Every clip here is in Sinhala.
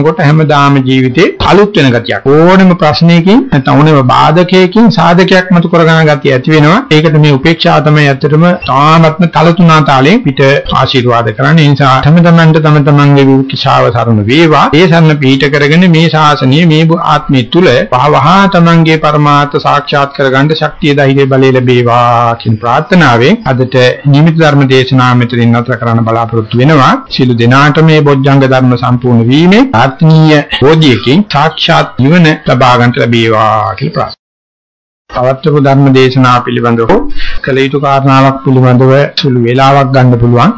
කොට හැමදාම ජීවිතේ අලුත් වෙන ගතියක්. ඕනම ප්‍රශ්නයකින් නැත්නම් ඕනම බාධකයකින් සාධකයක් මතු කරගන්න ගතිය ඇති වෙනවා. ඒකට මේ උපේක්ෂාව තමයි ඇත්තටම තාමත්ම තලතුණා තාලෙන් පිට ආශිර්වාද කරන්නේ. ඒ නිසා තම තමන්ට තම තමන්ගේ විචාව සරණ වේවා. ඒ සරණ පිට කරගෙන මේ ශාසනය මේ ආත්මය තුල පහවහ තමන්ගේ પરමාර්ථ සාක්ෂාත් කරගන්න ශක්තිය ධෛර්ය බලය ලැබේවා කියන ප්‍රාර්ථනාවෙන් අදට නිමිති ධර්ම දේශනාව මෙතනින් නතර කරන්න බලාපොරොත්තු වෙනවා. සියලු දෙනාට මේ බොජ්ජංග ධර්ම සම්පූර්ණ වීමේ ආත්මීය බෝධියකින් සාක්ෂාත් නිවන ලබා ගන්නට ලැබේවා කියලා ප්‍රාර්ථනා. පවත්වපු ධර්ම දේශනා පිළිබඳව කළ යුතු කාරණාවක් පිළිබඳව සුළු වේලාවක් ගන්න පුළුවන්.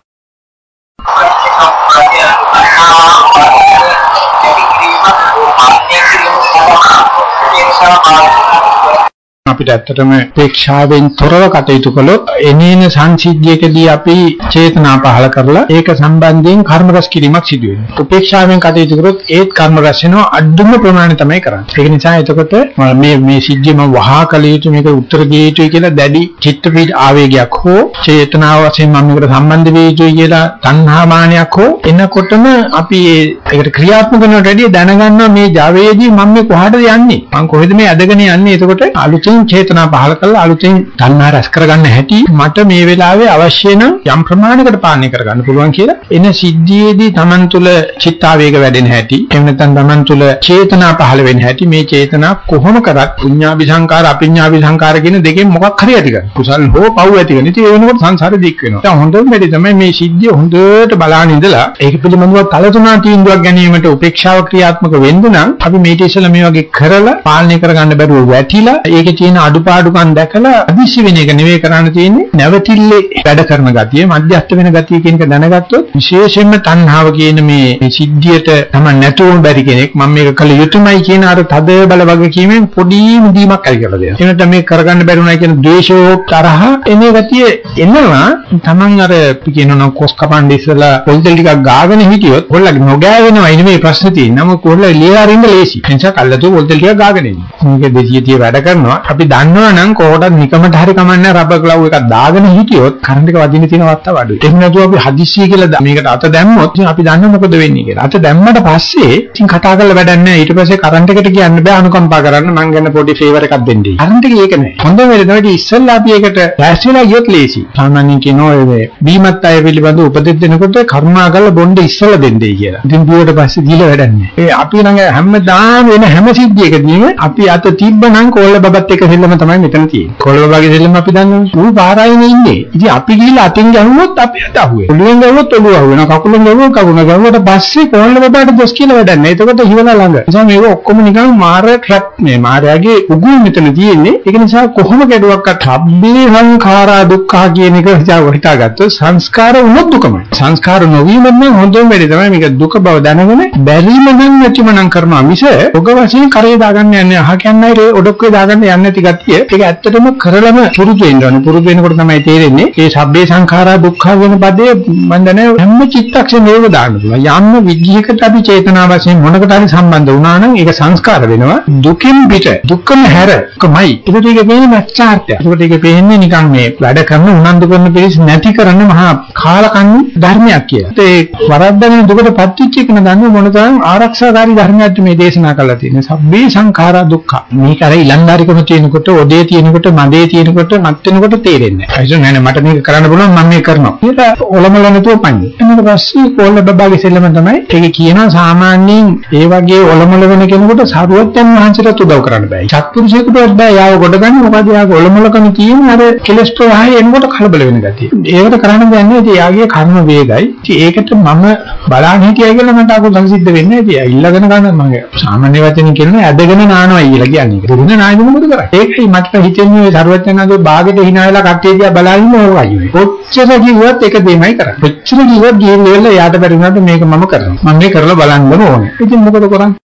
අපිට ඇත්තටම අපේක්ෂාවෙන් තොරව කටයුතු කළොත් එනේන සංසිද්ධියකදී අපි චේතනා පහල කරලා ඒක සම්බන්ධයෙන් කර්ම රැස් කිරීමක් සිදු වෙනවා. උපේක්ෂාවෙන් කටයුතු කරොත් ඒත් කර්ම රැස් වෙනවා අඩුම ප්‍රමාණය තමයි කරන්නේ. ඒක නිසා එතකොට මේ මේ සිද්ධියම වහා කළ යුතු මේක උත්තර දිය යුතුයි කියලා දැඩි චිත්ත පීඩ ආවේගයක් හෝ චේතනාව වශයෙන් මම මේකට සම්බන්ධ වෙ යුතුයි කියලා තණ්හා මානයක් හෝ එනකොටම අපි ඒකට ක්‍රියාත්මක වෙනවට වැඩිය දැනගන්නවා මේ Javaදී මම මේ කොහාටද යන්නේ? මම කොහෙද මේ ඇදගෙන යන්නේ? එතකොට අලුතින් චේතනා පහල කරලා අලුතෙන් තණ්හා රැස් කරගන්න හැටි මට මේ වෙලාවේ අවශ්‍ය නම් යම් ප්‍රමාණයකට පාලනය කරගන්න පුළුවන් කියලා. එන සිද්ධියේදී Taman තුල චිත්තාවේග වැඩෙන හැටි එහෙම නැත්නම් Taman තුල චේතනා පහල වෙන හැටි මේ චේතනා කොහොම කරත් පුඤ්ඤාභි සංකාර අපිඤ්ඤාභි සංකාර කියන දෙකෙන් මොකක් හරි ඇති කරගන්න කුසල් හෝ පව් ඇති කරගන්න ඉතින් ඒ වෙනකොට සංසාරේ දික් වෙනවා. දැන් හොඳම වැඩි තමයි මේ සිද්ධිය හොඳට බලාගෙන ඉඳලා ඒක පිළිබඳව කලතුණා තීන්දුවක් ගැනීමට උපේක්ෂාව ක්‍රියාත්මක වෙන්න නම් අපි මේක ඉස්සෙල්ලා මේ වගේ කරලා පාලනය කරගන්න බැරුව වැටිලා ඒකේ තියෙන අඩුපාඩුකම් දැකලා අදිශි වෙන එක නෙවෙයි කරන්න තියෙන්නේ නැවතිල්ලේ වැඩ කරන ගතිය මධ්‍යස්ථ වෙන ගතිය කියන එක දැනගත්තොත් විශේෂයෙන්ම තණ්හාව කියන මේ සිද්ධියට තමයි නැතුවම බැරි කෙනෙක් මම මේක කළ යුතුමයි කියන අර තද බල වගේ කීමෙන් පොඩි මුදීමක් ඇති කරලා දෙනවා. එනට මේ කරගන්න බැරුණා කියන ද්වේෂෝ තරහ එන ගතිය එනවා Taman අර කියනවා කොස් කපන්න ඉස්සලා පොල්තල් ටිකක් ගාගෙන හිටියොත් කොල්ලගේ නොගෑවෙනවා නෙමෙයි ප්‍රශ්නේ තියෙන්නේ. නමුත් කොල්ල ලියලා අරින්න ලේසි. ඒ නිසා කල්ලාතු පොල්තල් ටිකක් ගාගෙන ඉන්නේ. මේක 230 වැඩ කරනවා. අපි දන්නවනම් කොහොටත් නිකමට හරි කමන්නේ රබර් ග්ලව් එකක් දාගෙන හිටියොත් කරන්ට් එක වදින්න තියෙන වත්ත අඩුයි. එහෙම නැතුව අපි හදිස්සිය කියලා මේකට අත දැම්මොත් ඉතින් අපි දන්න මොකද වෙන්නේ කියලා. අත දැම්මට පස්සේ ඉතින් කතා කරලා වැඩක් නැහැ. ඊට පස්සේ කරන්ට් එකට කියන්න බෑ අනුකම්පා කරන්න මං ගැන පොඩි ෆේවර් එකක් දෙන්නයි. කරන්ට් එක ඒක නෑ. හොඳ වෙලෙ තමයි ඉස්සෙල්ලා අපි ඒකට ඩෑෂ් වෙලා ගියොත් ලේසි. සාමාන්‍යයෙන් කියනවා මේ බීමත් අය පිළිබඳ උපදෙස් දෙනකොට කරුණා කරලා බොණ්ඩ ඉස්සෙල්ලා දෙන්නයි කියලා. ඉතින් බියුවට පස්සේ දීලා වැඩක් නෑ. ඒ අපි ළඟ හැමදාම වෙන හැම සිද්ධියකදීම අපි අත තිබ්බනම් කෝල්ල බබත් එක සෙල්ලම තමයි මෙතන තියෙන්නේ. කොළඹ වගේ දෙල්ලම අපි දන්නවා. ඌ පාරායිනේ ඉන්නේ. ඉතින් අපි ගිහලා අතින් ගැහුවොත් අපි අත අහුවේ. ඔළුවෙන් ගැහුවොත් ඔළුව අහුවෙනවා. කකුලෙන් ගැහුවොත් කකුල ගැහුවට පස්සේ කොළඹ බබාට දොස් කියලා වැඩක් නැහැ. එතකොට හිවලා ළඟ. ඒ නිසා මේක ඔක්කොම නිකන් මාර ට්‍රැප් මේ මාරයාගේ උගුල් මෙතන තියෙන්නේ. ඒක නිසා කොහොම ගැඩුවක්වත් හබ්බේ සංඛාරා දුක්ඛා කියන එක හිතාගත්තොත් සංස්කාර වුණොත් දුකමයි. සංස්කාර නොවීම නම් හොඳම වෙලේ තමයි මේක දුක බව දැනගෙන බැරිම නම් නැතිම නම් කරනවා මිස ඔග වශයෙන් කරේ දාගන්න යන්නේ අහ කියන්නේ ඔඩොක්කේ දාගන්න යන්නේ නැති ගතිය. ඒක ඇත්තටම කරලම පුරුදු වෙන්න ඕනේ. පුරුදු වෙනකොට තමයි තේරෙන්නේ මේ සබ්බේ සංඛාරා දුක්ඛ වෙන පදේ මම දන්නේ හැම චිත්තක්ෂණයකම දාන්න පුළුවන්. යම් විදිහකට අපි චේතනා වශයෙන් මොනකට හරි සම්බන්ධ වුණා නම් ඒක සංස්කාර වෙනවා. දුකින් පිට දුක්කම හැර කොමයි. ඒකට ඒක පේන්නේ නැච්චාර්ත්‍ය. ඒකට ඒක පේන්නේ නිකන් මේ වැඩ කරන උනන්දු කරන පිළිස් නැති කරන්න මහා කාලකන්ණි ධර්මයක් කියලා. ඒ වරද්දගෙන දුකට පත්විච්ච එක නදන්නේ මොන තරම් ආරක්ෂාකාරී ධර්මයක්ද මේ දේශනා කරලා තියෙන්නේ. සබ්බේ සංඛාරා දුක්ඛ. මේක අර ඉලන්දාරිකම තියෙනකොට ඔදේ තියෙනකොට මදේ තියෙනකොට මත් වෙනකොට තේරෙන්නේ නැහැ. ඒක නෑ මට මේක කරන්න පුළුවන් මම මේක කරනවා. කියලා ඔලමල නැතුව පන්නේ. ඊට පස්සේ කොල්ල බබාගේ සෙල්ලම තමයි ඒක කියනවා සාමාන්‍යයෙන් ඒ වගේ ඔලමල වෙන කෙනෙකුට සරුවත්යන් වහන්සේට උදව් කරන්න බෑ. සත්පුරුෂයෙකුට බෑ යාව කොට ගන්න මොකද යාගේ ඔලමලකම කියන්නේ අර කෙලස් ප්‍රවාහය එනකොට කලබල වෙන ගතිය. ඒකට කරන්න දෙන්නේ ඉතින් යාගේ කර්ම වේගයි. ඉතින් ඒකට මම බලන්න හිටියයි කියලා මට අකුසල සිද්ධ වෙන්නේ නැහැ. ඉතින් ඉල්ලගෙන ගන්න මම සාමාන්‍ය වචනින් කියනවා ඇදගෙන නානවා කියලා කියන්නේ. දුන්න නායක මොකද කරන්නේ? ඒකයි මට හිතෙන්නේ ඔය සරුවත්යන්ගේ බාගෙට hina වෙලා කට්ටිය දිහා බලන්න ඕවයි. කොච්චර කිව්වත් එක දෙමයි කරන්නේ. කොච්චර කිව්වත් ගිහින් ඉවරලා යාට බැරි වුණාට මේක මම කරනවා. මම මේ කරලා බලන්න ඕනේ. ඉතින් මොකද කරන්නේ?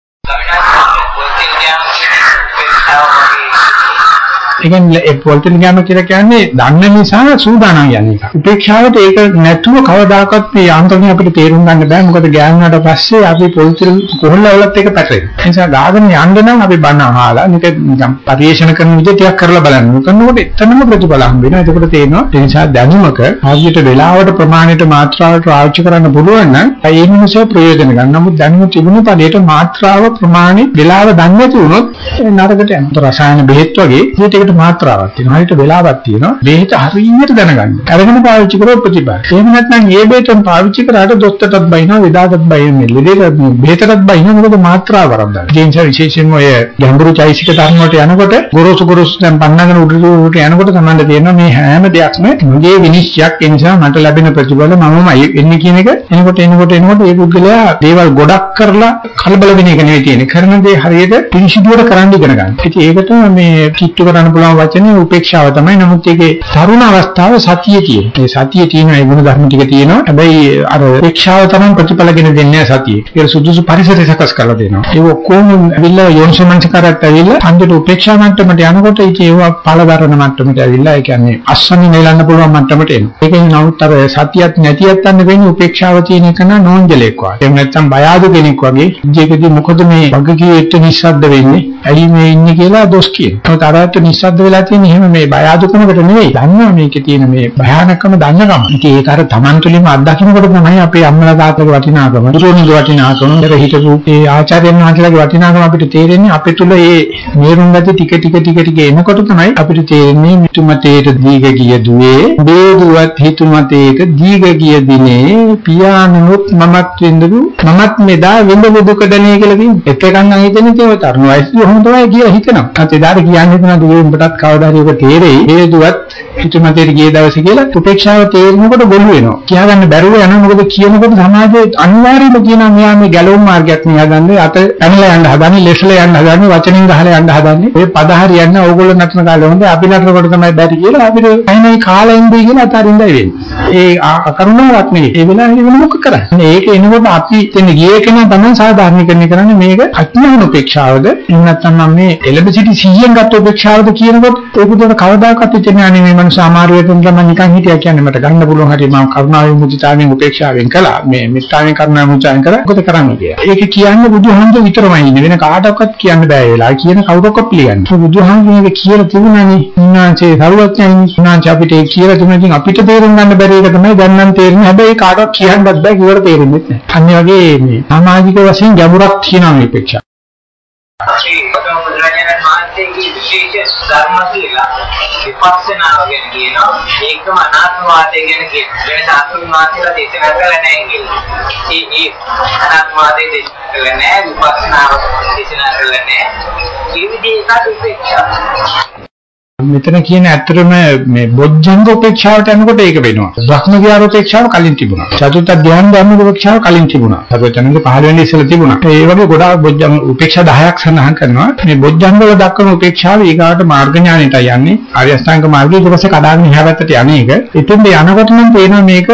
කියන්නේ ඒ පොල්තෙන් ගෑම කියලා කියන්නේ දන්න නිසා සූදානම් යන එක. උපේක්ෂාවට ඒක නැතුව කවදාකවත් මේ යාන්ත්‍රණය අපිට තේරුම් ගන්න බෑ. මොකද ගෑනුනාට පස්සේ අපි පොල්තෙන් කොහොල්ලවලත් එක පැටලෙනවා. ඒ නිසා ගාගෙන යන්න නම් අපි බණ අහලා නික නිකන් පරිේශන කරන විදිහ ටිකක් කරලා බලන්න. කරනකොට එතනම ප්‍රතිඵල හම්බ වෙනවා. එතකොට තේරෙනවා ඒ නිසා දැනුමක ආදියට වෙලාවට ප්‍රමාණයට මාත්‍රාවට පාවිච්චි කරන්න පුළුවන් නම් ඒ මිනිස්සු ප්‍රයෝජන ගන්න. නමුත් දැනුම තිබුණු පදේට මාත්‍රාව ප්‍රමාණය වෙලාව දන්නේ නැති වුණොත් නරකට යනවා. රසායන බෙහෙත් වගේ මේකට මාත්‍රාවක් තියෙනවා. හරියට වෙලාවක් තියෙනවා. බෙහෙත හරියට දැනගන්න. අරගෙන පාවිච්චි කරොත් ප්‍රතිඵල. එහෙම නැත්නම් ඒ බෙහෙතම පාවිච්චි කරාට දොස්තරටත් බයිනවා, වෙදාටත් බයිනවා, ලෙඩේටත් බෙහෙතටත් බයිනවා. මොකද මාත්‍රාව වරද්දා. ඒ නිසා විශේෂයෙන්ම ඔය ගැඹුරු චෛසික ධර්ම වලට යනකොට ගොරෝසු ගොරෝසු දැන් පන්නගෙන උඩට උඩට යනකොට තමයි තේරෙනවා මේ හැම දෙයක්ම මගේ විනිශ්චයක් ඒ නිසා මට ලැබෙන ප්‍රතිඵල මමමයි එන්නේ කියන එක එනකොට එනකොට එනකොට ඒ පුද්ගලයා දේවල් ගොඩක් කරලා කලබල වෙන එක නෙවෙයි තියෙන්නේ. කරන දේ හරියට පිළිසිදුවට කරන්න ඉගෙන ගන්න. ඉතින් ඒකට මේ කිට්ටු කරන්න පුළුවන් වචනේ උපේක්ෂාව තමයි. නමුත් ඒකේ තරුණ අවස්ථාව සතිය තියෙන. මේ සතිය තියෙන ඒ ගුණ ධර්ම ටික තියෙනවා. හැබැයි අර උපේක්ෂාව තමයි ප්‍රතිඵලගෙන දෙන්නේ සතිය. ඒක සුදුසු පරිසරය සකස් කරලා දෙනවා. ඒ ඔක්කොම ඇවිල්ලා යෝනිසමංසකාරයට ඇවිල්ලා අන්තිමට උපේක්ෂා මට්ටමට යනකොට ඒක ඒවා පළදරන මට්ටමට ඇවිල්ලා ඒ කියන්නේ අස්සන්නේ නෙලන්න පුළුවන් මට්ටමට එනවා. ඒකෙන් නමුත් අර සතියක් නැතිවත් අන්න වෙන්නේ උපේක්ෂාව තියෙන එක නා නෝන්ජලෙක් වගේ. එහෙම නැත්නම් බය ආදු කෙනෙක් වගේ. ජීවිතේ මොකද මේ වගකීම් එක්ක නිස්සද්ද වෙන්නේ? ඇයි මේ ඉන්නේ කියලා දොස් කියනවා. ඒත් අරකට නිස්සද්ද වෙලා තියෙන්නේ එහෙම මේ බය ආදුකමකට නෙවෙයි. දන්නවා මේකේ තියෙන මේ භයානකම දන්නකම. ඉතින් ඒක අර Taman තුලින්ම අත්දකින්නකොට තමයි අපේ අම්මලා තාත්තගේ වටිනාකම, දුරෝනිගේ වටිනාකම, දර හිටපු ඒ ආචාර්යයන් වහන්සේලාගේ වටිනාකම අපිට තේරෙන්නේ අපේ තුල ඒ මේරුම් ගති ටික ටික ටික ටික එනකොට තමයි අපිට තේරෙන්නේ මිතුමතේට දීග ගිය දුවේ, බේදුවත් හිතුමතේට දීග ගිය දිනේ පියාණනුත් මමත් විඳපු මමත් මෙදා විඳපු දුක දැනේ කියලා තියෙනවා. එක එකක් නම් හිතන්නේ ඒ තරුණ වයසදී ඔහොම තමයි කියලා හිතනවා. අත් එදාට කියන්නේ හිතනවා දුවේ උඹටත් කවදා හරි ඔබ තේරෙයි. බේදුවත් හිතුමතේට ගිය දවසේ කියලා උපේක්ෂාව තේරෙනකොට ගොළු වෙනවා. කියාගන්න බැරුව යනවා. මොකද කියනකොට සමාජයේ අනිවාර්යයෙන්ම කියනවා මෙයා මේ ගැලවුම් මාර්ගයක් නේ හදන්නේ අත පැනලා යන්න හදන්නේ ලෙස්ලා යන්න හදන්නේ වචනින් ගහලා යන්න හදන්නේ. ඔය පද හරියන්න ඕගොල්ලෝ නටන කාලේ හොඳ අපි නටනකොට තමයි බැරි කියලා අපිට අයිනේ කාලෙ ඉඳී කියලා අතරින්දයි වෙන්නේ. ඒ අකරුණාවක් නෙවෙයි. ඒ වෙලාවේ වෙන මොකක් කරන්නේ? ඒක එනකොට අපි එතන ගියේ කෙනා තමයි සාධාරණීකරණය කරන්නේ. මේක අඥාන උපේක්ෂාවද? එහෙම නැත්නම් මම මේ එලෙබ සිටි 100න් ගත්ත උපේක්ෂාවද කියනකොට ඒක උදේට කවදාකවත් හිතන්නේ නැහැ මේ මනුස්ස අමාරුවෙන් තමයි නිකන් හිටියා කියන්නේ මට ගන්න පුළුවන් හරිය මම කරුණාවෙන් මුදිතාවෙන් උපේක්ෂාවෙන් කළා. මේ මිත්‍යාවෙන් කරුණාවෙන් මුදිතාවෙන් කරා. මොකද කරන්නේ කියලා. ඒක කියන්නේ බුදුහාමුදුර විතරමයි ඉන්නේ. වෙන කාටවත් කියන්න බෑ වෙලා. කියන කවුරක්වත් පිළිගන්නේ බුදුහාමුදුරනේ කියලා තිබුණානේ උන්වහන්සේ සරුවත්යන් උන්වහන්සේ අපිට ඒක කියලා තිබුණා. ඉතින් අපිට තේරුම් ගන්න බැරි එක තමයි දැන් නම් තේරෙන්නේ. හැබැයි කාටවත් කියන්නත් බෑ. කිව්වට තේරෙන්නේ නැහැ. අනිත් වගේ මේ සමාජික වශයෙන් ගැඹුරක් තියෙනවා මේ උපේක්ෂා. බුදුරජාණන් වහන්සේගේ විශේෂ ධර්ම කියලා විපස්සනාව ගැන කියනවා ඒකම අනාත්මවාදය ගැන කියනවා වෙන සාස්ත්‍රීය මාත්‍රලා දේශනා කරලා නැහැ කියලා. ඒ ඒ අනාත්මවාදය දේශනා කරලා නැහැ විපස්සනාව දේශනා කරලා නැහැ. ඒ විදිහේ එකක් උපේක්ෂා. මෙතන කියන ඇත්තටම මේ බොජ්ජංග උපේක්ෂාවට යනකොට ඒක වෙනවා. බ්‍රහ්ම විහාර උපේක්ෂාව කලින් තිබුණා. චතුර්ථ ධ්‍යාන ධර්ම උපේක්ෂාව කලින් තිබුණා. සර්වචනගේ පහළ වෙන්නේ ඉස්සෙල්ලා තිබුණා. ඒ වගේ ගොඩාක් බොජ්ජංග උපේක්ෂා 10ක් සඳහන් කරනවා. මේ බොජ්ජංග වල දක්වන උපේක්ෂාව ඊගාට මාර්ග ඥානෙට යන්නේ. ආර්ය අෂ්ටාංග මාර්ගයේ ඊට පස්සේ කඩාගෙන එහා පැත්තට යන්නේ ඒක. එතෙන්ද යනකොට නම් තේනවා මේක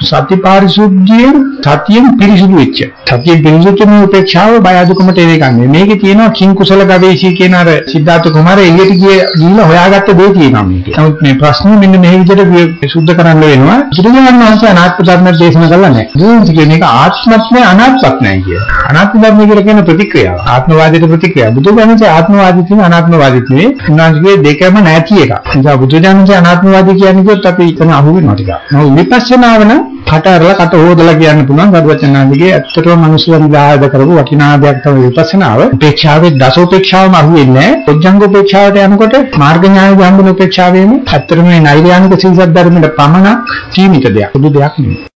සතිපාරිශුද්ධියෙන් සතියෙන් පිරිසුදු වෙච්ච. සතියෙන් පිරිසුදු මේ උපේක්ෂාව බය අදුකමට එනකන්නේ. මේකේ තියෙනවා කිං කුසල ගවේෂී කියන අර සිද්ධාර්ථ කුමාරයා එළියට ගියේ ගිහිල්ලා හොයාගත්ත දේ තියෙනවා මේකේ. නමුත් මේ ප්‍රශ්නේ මෙන්න මේ විදිහට සුද්ධ කරන්න වෙනවා. බුදුරජාණන් වහන්සේ අනාත්ම ධර්ම දේශනා කළා නැහැ. බුදුන් කියන්නේ මේක ආත්මත් නැහැ අනාත්මත් නැහැ කිය. අනාත්ම ධර්ම කියලා කියන ප්‍රතික්‍රියාව. ආත්මවාදයට ප්‍රතික්‍රියාව. බුදුරජාණන්සේ ආත්මවාදී කියන අනාත්මවාදීත් නෙවෙයි. උන්වහන්සේගේ දෙකම නැති එක. ඒ නිසා බුදුරජාණන්සේ අනාත්මවාදී කියන්නේ කිව්වොත් අපි එතන අහු වෙනවා ටිකක්. නමුත් විපස්සනාව නම් කට අරලා කට හොදලා කියන්න පුළුවන් සරුවචනාංගගේ ඇත්තටම මනුස්සයන් දායද කරපු වටිනා දෙයක් තමයි විපස්සනාව. උපේක්ෂාවේ දස උපේක්ෂාවම අහුවෙන්නේ නැහැ. පොඥංග උපේක්ෂාවට යනකොට මාර්ග ඥාන ගම්බන උපේක්ෂාවෙම ඇත්තටම මේ නෛර්යානික සීසත් ධර්මෙට පමණක් සීමිත දෙයක්. පොදු දෙයක් නෙවෙයි.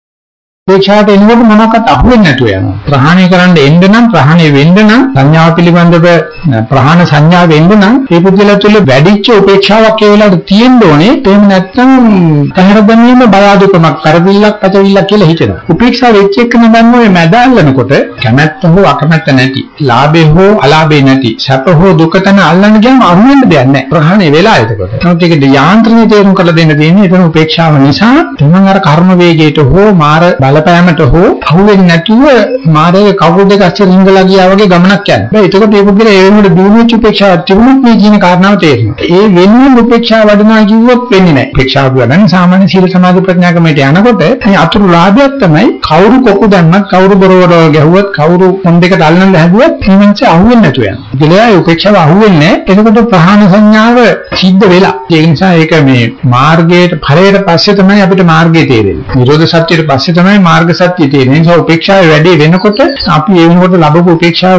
උපේක්ෂාවට එනකොට මොනවක්වත් අහුවෙන්නේ නැතුව යනවා. ප්‍රහාණය කරන්න එන්න නම් ප්‍රහාණය වෙන්න නම් සංඥාව පිළිබඳව ප්‍රහාණ සංඥා වෙන්න නම් ඒ පුද්ගලයා තුළ වැඩිච්ච උපේක්ෂාවක් ඒ වෙලාවට තියෙන්න ඕනේ. එහෙම නැත්නම් කහර දැමීම බය අඩුකමක්, කරවිල්ලක්, පතවිල්ලක් කියලා හිතෙනවා. උපේක්ෂාව වෙච්ච එක නම් ඔය මැදල්ලනකොට කැමැත්ත හෝ අකමැත්ත නැති, ලාභේ හෝ අලාභේ නැති, සැප හෝ දුක තන අල්ලන්න ගියාම අහුවෙන්න දෙයක් නැහැ. ප්‍රහාණය වෙලා එතකොට. නමුත් ඒකේ යාන්ත්‍රණය තේරුම් කරලා දෙන්න තියෙන්නේ එතන උපේක්ෂාව නිසා තමන් අර කර්ම වේගයට හෝ මාර බල බලපෑමට හෝ අහුවෙන්නේ නැතුව මාරේ කවුරු දෙක අස්සේ රිංගලා ගියා වගේ ගමනක් යනවා. බෑ එතකොට මේ පුද්ගලයා ඒ වෙනුවට දිනුවෙච්ච උපේක්ෂාවක් තිබුණොත් මේ කියන කාරණාව තේරෙනවා. ඒ වෙනුවෙන් උපේක්ෂාව වඩනවා කිව්වොත් වෙන්නේ නැහැ. උපේක්ෂාව වඩන්නේ සාමාන්‍ය සීල සමාධි ප්‍රඥා ක්‍රමයට යනකොට මේ අතුරු ලාභයක් තමයි කවුරු කොකු දැම්මත් කවුරු බොරවරව ගැහුවත් කවුරු මොන් දෙකට අල්ලන්න හැදුවත් මේන්ච අහුවෙන්නේ නැතුව යනවා. පුද්ගලයා ඒ උපේක්ෂාව අහුවෙන්නේ නැහැ. එතකොට ප්‍රහාණ සංඥාව සිද්ධ වෙලා. ඒ නිසා ඒක මේ මාර්ගයට ඵලයට පස්සේ තමයි අපිට මාර්ගය තේරෙන්නේ. නිරෝධ සත්‍යයට පස්සේ තමයි මාර්ග සත්‍ය තේරෙන්නේ. ඒ නිසා උපේක්ෂාවේ වැඩේ වෙනකොට අපි ඒ වෙනකොට ලැබපු උපේක්ෂාව